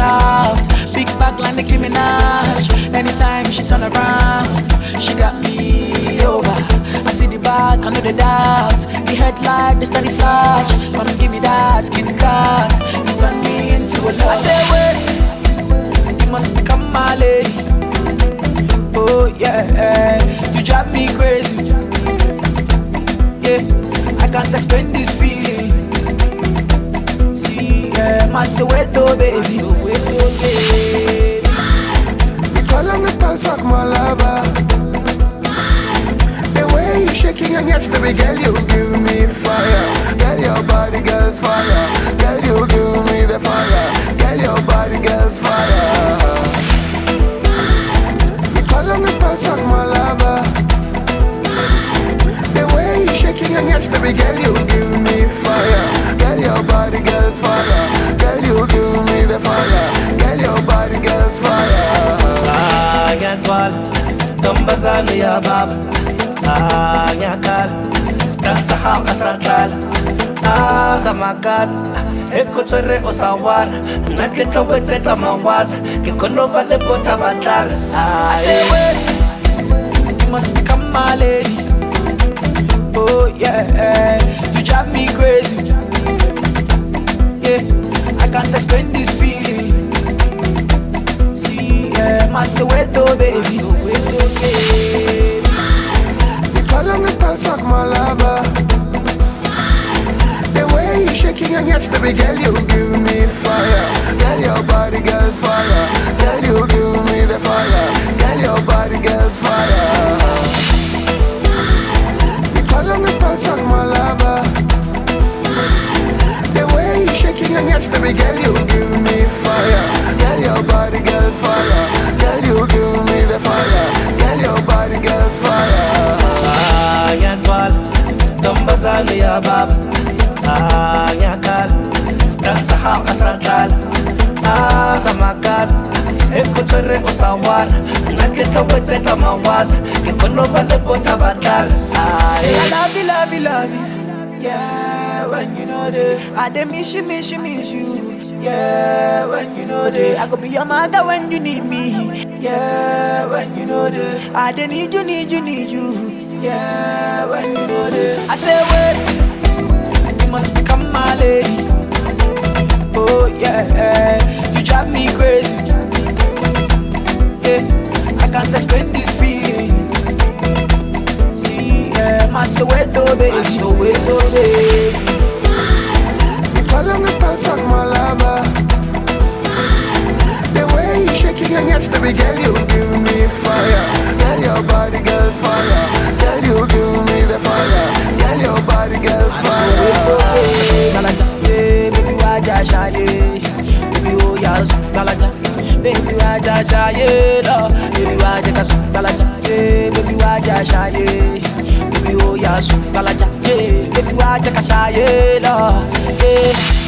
shout. Big back like Nicki Minaj. Anytime she turn around, she got me over. I see the back, I know the doubt. The headlight, the steady flash. Come give me that kitty cat. You turn me into a love. I say wait, you must become my lady. Oh yeah, you drive me crazy. Yeah, I can't explain this feeling. My Soweto oh, baby, Soweto baby. Me call on the stars like my lover. The way you shaking and yash, baby girl, you give me fire. Girl, your body girl's fire. Girl, you give me the fire. Girl, your body girl's fire. Me call on the stars like my lover. The way you shaking and yash, baby girl, you ah ngiyakhala sidansa hamba sadlala ah samakala ekhotswere o sa wara nna ke tlo kwetsetsa mawaza ke kgone ba le botha batlala I say wait, you must become my lady. Oh yeah, you drive me crazy. Yeah, I can't explain this feeling. My Soweto baby, Soweto baby. Me call on the stars like my lover. The way you shaking and yash, baby girl, you give me fire. Girl, your body girl's fire. Girl, you give me the fire. Girl, your body girl's fire. Me call on the stars like my lover. The way you shaking and yash, baby girl, you give me ke tlo kwetsetsa mawaza ke kgone ba le botha batlala ah I love you, love you, love you. Yeah, when you know the I miss you, miss you, miss you. Yeah, when you know the I could be your mother when you need me. Yeah, when you know the I dey need you, need you, need you. Yeah, when you know the I say wait, you must become my lady. Oh yeah, you drive me crazy. Yeah, I can't explain this feeling. See, yeah, my Soweto baby, my Soweto baby. Me call on the stars my lover. Ah. The way you shaking and yash, baby girl, you give me fire. Baby waja shaye, la, baby waja kasu, Galaja, yeah, baby waja shaye, baby oh yes, Galaja, yeah, baby waja kashaye, la, yeah.